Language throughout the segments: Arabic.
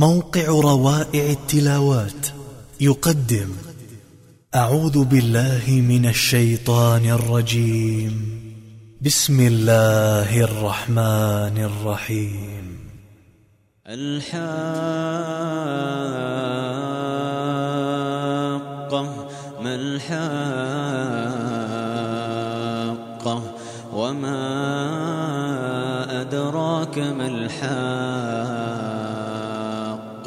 موقع روائع التلاوات. يقدم أعوذ بالله من الشيطان الرجيم. بسم الله الرحمن الرحيم. الحاقة ما الحاقة؟ وما أدراك ما الحاقة؟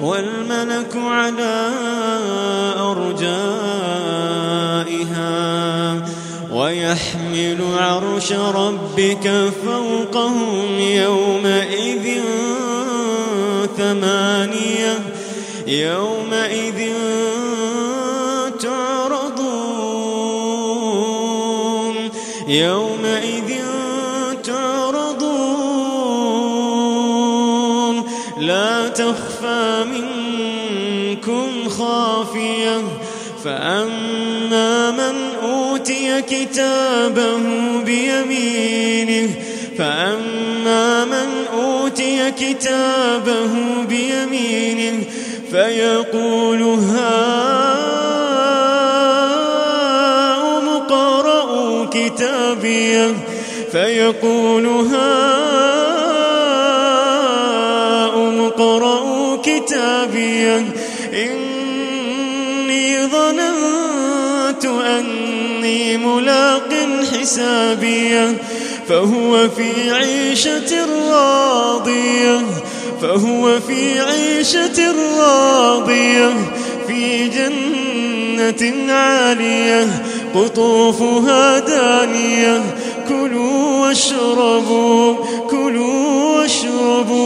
والملك على أرجائها ويحمل عرش ربك فوقهم يومئذ ثمانية يومئذ تعرضون يومئذ منكم خافية فأما من أوتي كتابه بيمينه فأما من أوتي كتابه بيمينه فيقول هاؤم اقرءوا كتابيه فيقول هاؤم اقرءوا كتابيه إني ظننت أني ملاق حسابية فهو في عيشة راضية فهو في عيشة راضية في جنة عالية قطوفها دانية كلوا واشربوا كلوا واشربوا.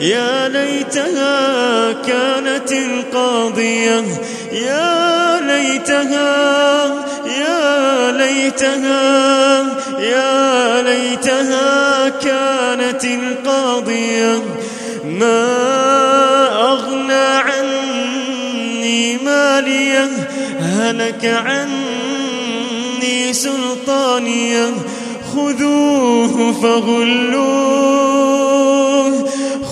يا ليتها كانت القاضية يا ليتها يا ليتها يا ليتها كانت القاضية ما أغنى عني مالية هلك عني سلطانية. خذوه فغلوه